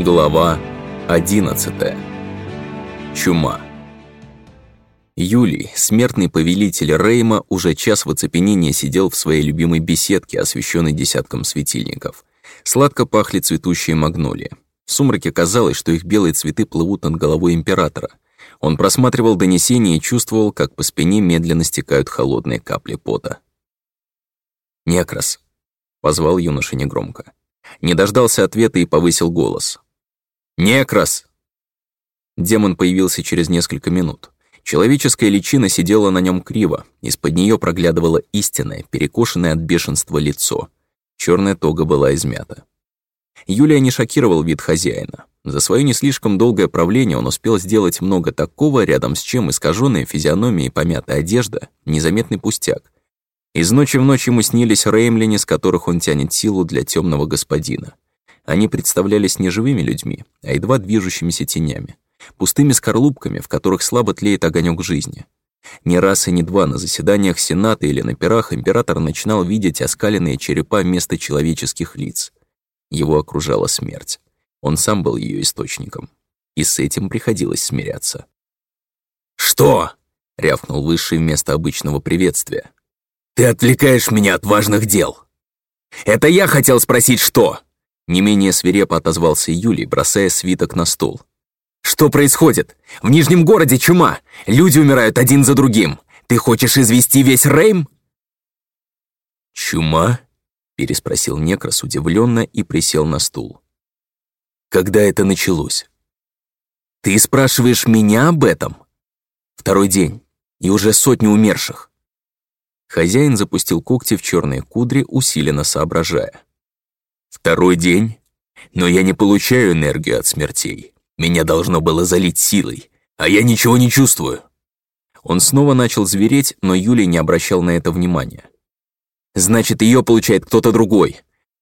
Глава 11. Чума. Юлий, смертный повелитель Рейма, уже час в оцепенении сидел в своей любимой беседке, освещенной десятком светильников. Сладко пахли цветущие магнолии. В сумраке казалось, что их белые цветы плывут над головой императора. Он просматривал донесения и чувствовал, как по спине медленно стекают холодные капли пота. «Некрас», — позвал юноша негромко. Не дождался ответа и повысил голос. «Некрас!» Демон появился через несколько минут. Человеческая личина сидела на нем криво, из-под нее проглядывало истинное, перекошенное от бешенства лицо. Черная тога была измята. Юлия не шокировал вид хозяина. За свое не слишком долгое правление он успел сделать много такого, рядом с чем искаженная физиономия и помятая одежда — незаметный пустяк. Из ночи в ночь ему снились реймляне, с которых он тянет силу для темного господина. Они представлялись не живыми людьми, а едва движущимися тенями, пустыми скорлупками, в которых слабо тлеет огонек жизни. Не раз и не два на заседаниях Сената или на пирах император начинал видеть оскаленные черепа вместо человеческих лиц. Его окружала смерть. Он сам был ее источником. И с этим приходилось смиряться. «Что?» — рявкнул Высший вместо обычного приветствия. «Ты отвлекаешь меня от важных дел!» «Это я хотел спросить, что?» Не менее свирепо отозвался Юлий, бросая свиток на стол. «Что происходит? В Нижнем городе чума! Люди умирают один за другим! Ты хочешь извести весь Рейм?» «Чума?» — переспросил Некрас удивленно и присел на стул. «Когда это началось?» «Ты спрашиваешь меня об этом?» «Второй день, и уже сотни умерших». Хозяин запустил когти в черные кудри, усиленно соображая. Второй день? Но я не получаю энергию от смертей. Меня должно было залить силой, а я ничего не чувствую. Он снова начал звереть, но Юлий не обращал на это внимания. Значит, ее получает кто-то другой.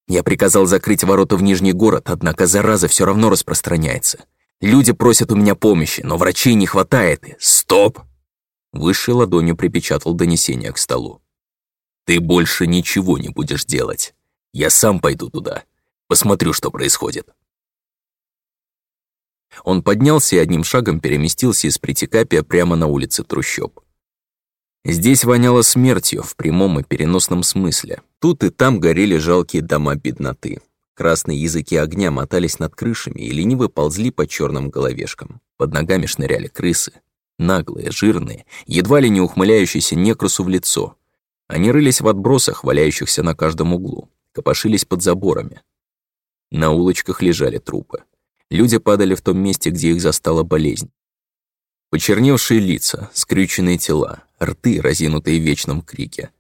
Я приказал закрыть ворота в Нижний город, однако зараза все равно распространяется. Люди просят у меня помощи, но врачей не хватает. Стоп! Высшей ладонью припечатал донесение к столу. Ты больше ничего не будешь делать. Я сам пойду туда. Посмотрю, что происходит. Он поднялся и одним шагом переместился из Притикапия прямо на улице трущоб. Здесь воняло смертью в прямом и переносном смысле. Тут и там горели жалкие дома бедноты. Красные языки огня мотались над крышами и лениво ползли по черным головешкам. Под ногами шныряли крысы. Наглые, жирные, едва ли не ухмыляющиеся некрусу в лицо. Они рылись в отбросах, валяющихся на каждом углу копошились под заборами. На улочках лежали трупы. Люди падали в том месте, где их застала болезнь. Почерневшие лица, скрюченные тела, рты, разинутые в вечном крике.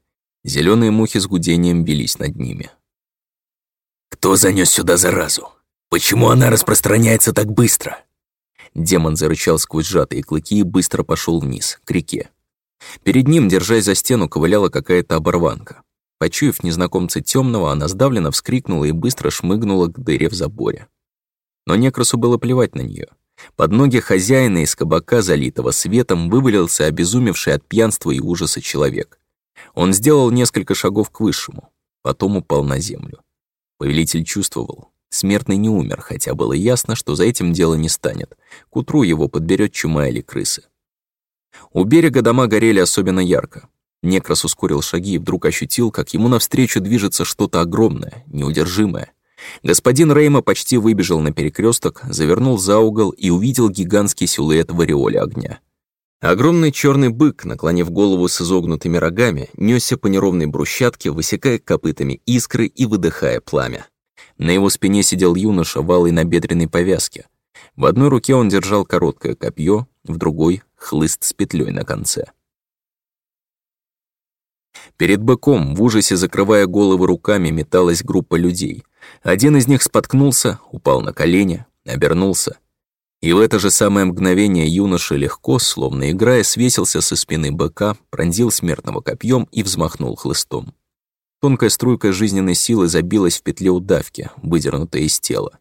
Зеленые мухи с гудением бились над ними. «Кто занес сюда заразу? Почему она распространяется так быстро?» Демон зарычал сквозь сжатые клыки и быстро пошел вниз, к реке. Перед ним, держась за стену, ковыляла какая-то оборванка. Почуяв незнакомца темного, она сдавленно вскрикнула и быстро шмыгнула к дыре в заборе. Но некрасу было плевать на нее. Под ноги хозяина из кабака, залитого светом, вывалился обезумевший от пьянства и ужаса человек. Он сделал несколько шагов к высшему, потом упал на землю. Повелитель чувствовал, смертный не умер, хотя было ясно, что за этим дело не станет. К утру его подберет чума или крысы. У берега дома горели особенно ярко. Некрас ускорил шаги и вдруг ощутил, как ему навстречу движется что-то огромное, неудержимое. Господин Рейма почти выбежал на перекресток, завернул за угол и увидел гигантский силуэт в ореоле огня. Огромный черный бык, наклонив голову с изогнутыми рогами, несся по неровной брусчатке, высекая копытами искры и выдыхая пламя. На его спине сидел юноша в алой набедренной повязке. В одной руке он держал короткое копье, в другой — хлыст с петлей на конце. Перед быком, в ужасе закрывая головы руками, металась группа людей. Один из них споткнулся, упал на колени, обернулся. И в это же самое мгновение юноша легко, словно играя, свесился со спины быка, пронзил смертного копьем и взмахнул хлыстом. Тонкая струйка жизненной силы забилась в петле удавки, выдернутая из тела.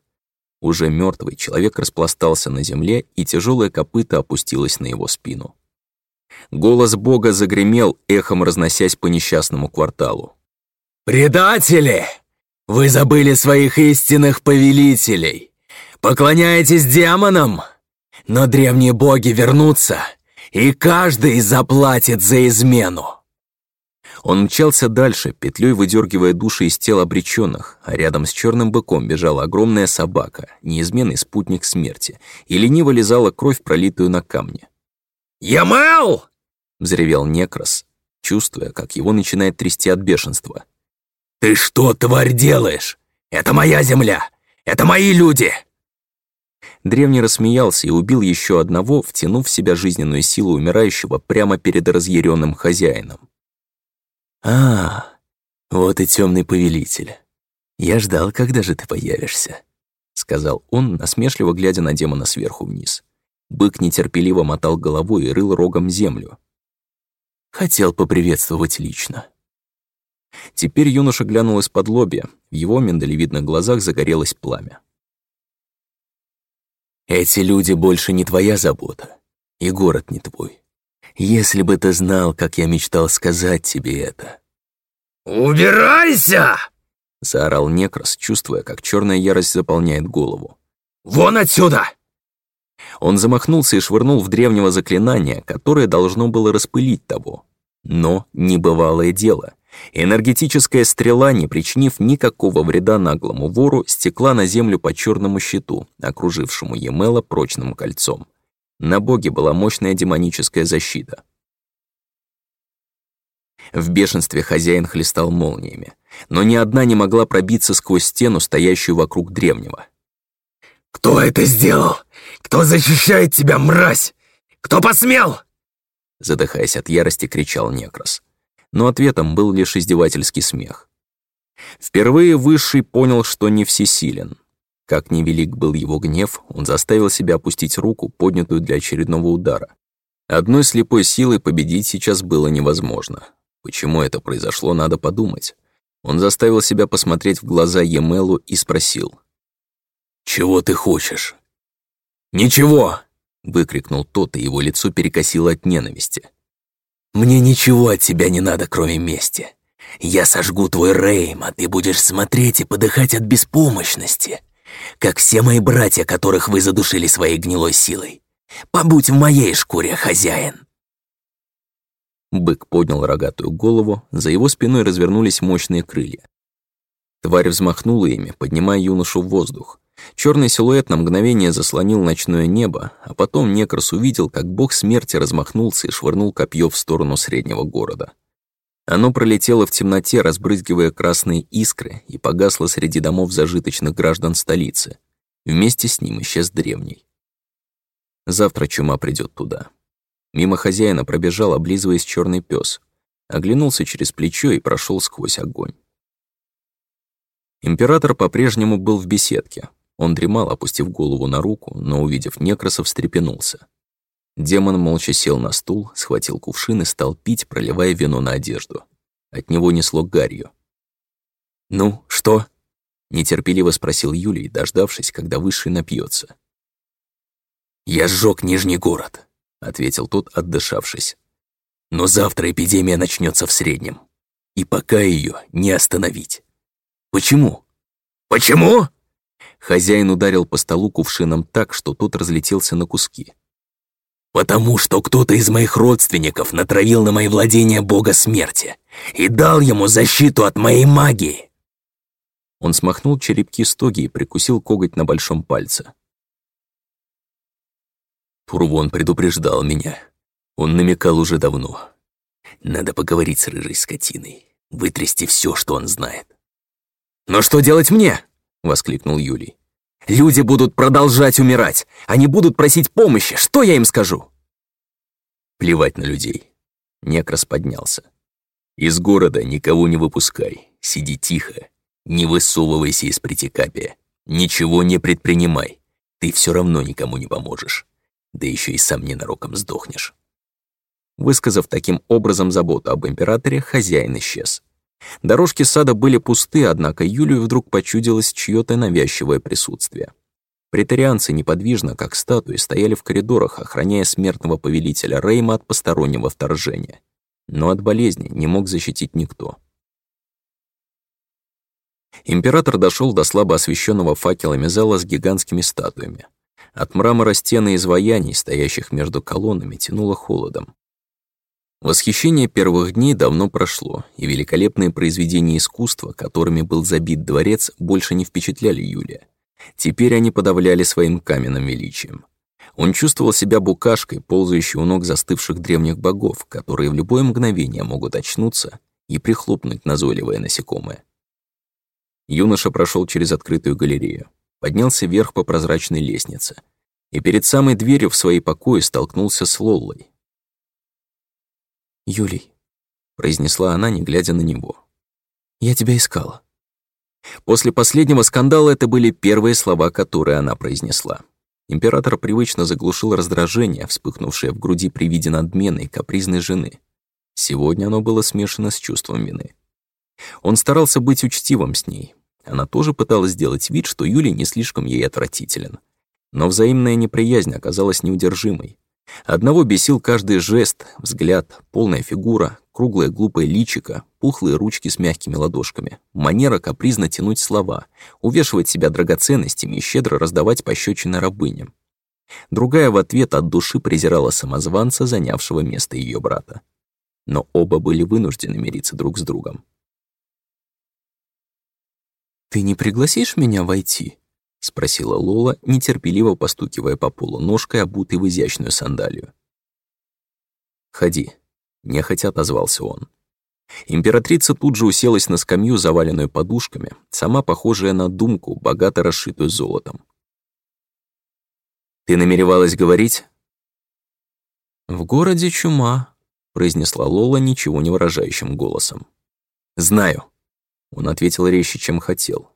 Уже мертвый человек распластался на земле, и тяжелое копыто опустилось на его спину. Голос Бога загремел, эхом разносясь по несчастному кварталу. «Предатели! Вы забыли своих истинных повелителей! Поклоняетесь демонам? Но древние боги вернутся, и каждый заплатит за измену. Он мчался дальше, петлей выдергивая души из тел обреченных, а рядом с черным быком бежала огромная собака, неизменный спутник смерти, и лениво лизала кровь, пролитую на камне. «Ямел!» — взревел Некрос, чувствуя, как его начинает трясти от бешенства. «Ты что, тварь, делаешь? Это моя земля! Это мои люди!» Древний рассмеялся и убил еще одного, втянув в себя жизненную силу умирающего прямо перед разъяренным хозяином. «А, вот и темный повелитель. Я ждал, когда же ты появишься», — сказал он, насмешливо глядя на демона сверху вниз. Бык нетерпеливо мотал головой и рыл рогом землю. «Хотел поприветствовать лично». Теперь юноша глянул из-под лобья, в его миндалевидных глазах загорелось пламя. «Эти люди больше не твоя забота, и город не твой. Если бы ты знал, как я мечтал сказать тебе это». «Убирайся!» — заорал Некрос, чувствуя, как черная ярость заполняет голову. «Вон отсюда!» Он замахнулся и швырнул в древнего заклинания, которое должно было распылить того. Но небывалое дело. Энергетическая стрела, не причинив никакого вреда наглому вору, стекла на землю по черному щиту, окружившему Емела прочным кольцом. На боге была мощная демоническая защита. В бешенстве хозяин хлестал молниями, но ни одна не могла пробиться сквозь стену, стоящую вокруг древнего. «Кто это сделал? Кто защищает тебя, мразь? Кто посмел?» Задыхаясь от ярости, кричал Некрос. Но ответом был лишь издевательский смех. Впервые Высший понял, что не всесилен. Как невелик был его гнев, он заставил себя опустить руку, поднятую для очередного удара. Одной слепой силой победить сейчас было невозможно. Почему это произошло, надо подумать. Он заставил себя посмотреть в глаза Емелу и спросил. «Чего ты хочешь?» «Ничего!» — выкрикнул тот, и его лицо перекосило от ненависти. «Мне ничего от тебя не надо, кроме мести. Я сожгу твой Рейм, а ты будешь смотреть и подыхать от беспомощности как все мои братья, которых вы задушили своей гнилой силой. Побудь в моей шкуре, хозяин!» Бык поднял рогатую голову, за его спиной развернулись мощные крылья. Тварь взмахнула ими, поднимая юношу в воздух. Черный силуэт на мгновение заслонил ночное небо, а потом Некрос увидел, как бог смерти размахнулся и швырнул копье в сторону среднего города. Оно пролетело в темноте, разбрызгивая красные искры, и погасло среди домов зажиточных граждан столицы. Вместе с ним исчез древний. Завтра чума придет туда. Мимо хозяина пробежал, облизываясь черный пес, оглянулся через плечо и прошел сквозь огонь. Император по-прежнему был в беседке. Он дремал, опустив голову на руку, но, увидев некроса, встрепенулся. Демон молча сел на стул, схватил кувшин и стал пить, проливая вино на одежду. От него несло гарью. «Ну, что?» — нетерпеливо спросил Юлий, дождавшись, когда Высший напьется. «Я сжег Нижний город», — ответил тот, отдышавшись. «Но завтра эпидемия начнется в среднем, и пока ее не остановить». «Почему?» «Почему?» Хозяин ударил по столу кувшином так, что тот разлетелся на куски. Потому что кто-то из моих родственников натравил на мои владения бога смерти и дал ему защиту от моей магии. Он смахнул черепки стоги и прикусил коготь на большом пальце. Пурвон предупреждал меня. Он намекал уже давно. Надо поговорить с рыжей скотиной, вытрясти все, что он знает. «Но что делать мне?» — воскликнул Юлий. Люди будут продолжать умирать. Они будут просить помощи. Что я им скажу?» «Плевать на людей». Некрас поднялся. «Из города никого не выпускай. Сиди тихо. Не высовывайся из притекапия. Ничего не предпринимай. Ты все равно никому не поможешь. Да еще и сам ненароком сдохнешь». Высказав таким образом заботу об императоре, хозяин исчез. Дорожки сада были пусты, однако Юлию вдруг почудилось чьё-то навязчивое присутствие. Претарианцы неподвижно, как статуи, стояли в коридорах, охраняя смертного повелителя Рейма от постороннего вторжения. Но от болезни не мог защитить никто. Император дошел до слабо освещенного факелами зала с гигантскими статуями. От мрамора стены изваяний, стоящих между колоннами, тянуло холодом. Восхищение первых дней давно прошло, и великолепные произведения искусства, которыми был забит дворец, больше не впечатляли Юлия. Теперь они подавляли своим каменным величием. Он чувствовал себя букашкой, ползающей у ног застывших древних богов, которые в любое мгновение могут очнуться и прихлопнуть назойливое насекомое. Юноша прошел через открытую галерею, поднялся вверх по прозрачной лестнице и перед самой дверью в свои покои столкнулся с Лоллой. «Юлий», — произнесла она, не глядя на него, — «я тебя искала». После последнего скандала это были первые слова, которые она произнесла. Император привычно заглушил раздражение, вспыхнувшее в груди при виде надменной, капризной жены. Сегодня оно было смешано с чувством вины. Он старался быть учтивым с ней. Она тоже пыталась сделать вид, что Юлий не слишком ей отвратителен. Но взаимная неприязнь оказалась неудержимой. Одного бесил каждый жест, взгляд, полная фигура, круглое глупое личико, пухлые ручки с мягкими ладошками, манера капризно тянуть слова, увешивать себя драгоценностями и щедро раздавать пощечины рабыням. Другая в ответ от души презирала самозванца, занявшего место ее брата. Но оба были вынуждены мириться друг с другом. «Ты не пригласишь меня войти?» — спросила Лола, нетерпеливо постукивая по полу ножкой, обутой в изящную сандалию. «Ходи», — нехотя отозвался он. Императрица тут же уселась на скамью, заваленную подушками, сама похожая на думку, богато расшитую золотом. «Ты намеревалась говорить?» «В городе чума», — произнесла Лола ничего не выражающим голосом. «Знаю», — он ответил резче, чем хотел.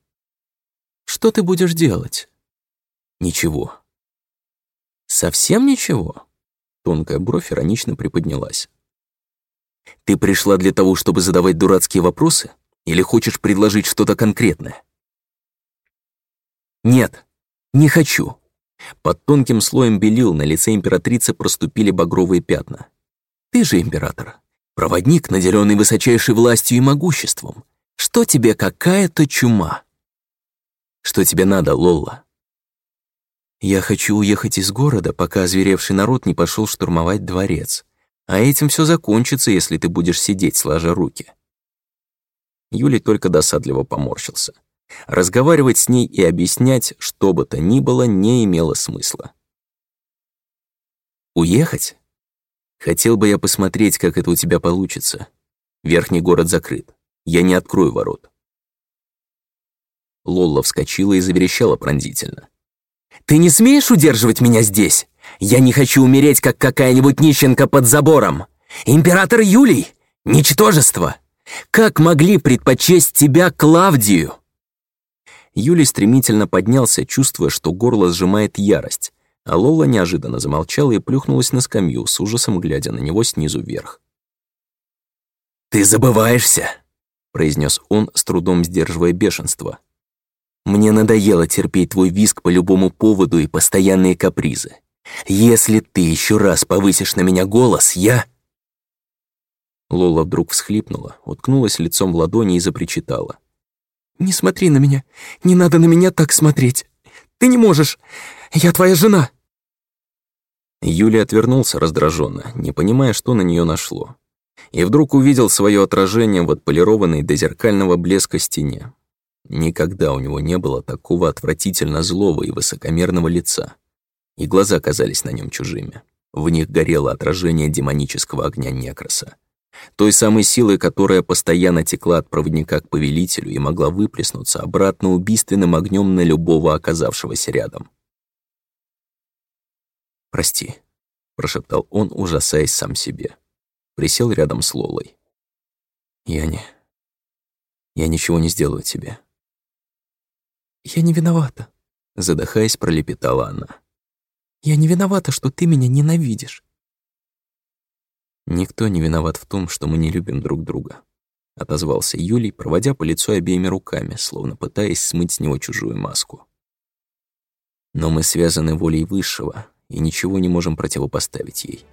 Что ты будешь делать?» «Ничего». «Совсем ничего?» Тонкая бровь иронично приподнялась. «Ты пришла для того, чтобы задавать дурацкие вопросы? Или хочешь предложить что-то конкретное?» «Нет, не хочу». Под тонким слоем белил на лице императрицы проступили багровые пятна. «Ты же император, проводник, наделенный высочайшей властью и могуществом. Что тебе какая-то чума?» Что тебе надо, Лолла?» «Я хочу уехать из города, пока озверевший народ не пошел штурмовать дворец. А этим все закончится, если ты будешь сидеть, сложа руки». Юлий только досадливо поморщился. Разговаривать с ней и объяснять, что бы то ни было, не имело смысла. «Уехать? Хотел бы я посмотреть, как это у тебя получится. Верхний город закрыт. Я не открою ворот. Лолла вскочила и заверещала пронзительно. «Ты не смеешь удерживать меня здесь? Я не хочу умереть, как какая-нибудь нищенка под забором! Император Юлий! Ничтожество! Как могли предпочесть тебя Клавдию?» Юлий стремительно поднялся, чувствуя, что горло сжимает ярость, а Лола неожиданно замолчала и плюхнулась на скамью, с ужасом глядя на него снизу вверх. «Ты забываешься!» — произнес он, с трудом сдерживая бешенство. Мне надоело терпеть твой виск по любому поводу и постоянные капризы. Если ты еще раз повысишь на меня голос, я...» Лола вдруг всхлипнула, уткнулась лицом в ладони и запричитала. «Не смотри на меня. Не надо на меня так смотреть. Ты не можешь. Я твоя жена». Юлия отвернулся раздраженно, не понимая, что на нее нашло. И вдруг увидел свое отражение в отполированной до зеркального блеска стене. Никогда у него не было такого отвратительно злого и высокомерного лица. И глаза казались на нем чужими. В них горело отражение демонического огня некроса. Той самой силы, которая постоянно текла от проводника к повелителю и могла выплеснуться обратно убийственным огнем на любого оказавшегося рядом. «Прости», — прошептал он, ужасаясь сам себе. Присел рядом с Лолой. «Я не... Я ничего не сделаю тебе. «Я не виновата», — задыхаясь, пролепетала она. «Я не виновата, что ты меня ненавидишь». «Никто не виноват в том, что мы не любим друг друга», — отозвался Юлий, проводя по лицу обеими руками, словно пытаясь смыть с него чужую маску. «Но мы связаны волей Высшего и ничего не можем противопоставить ей».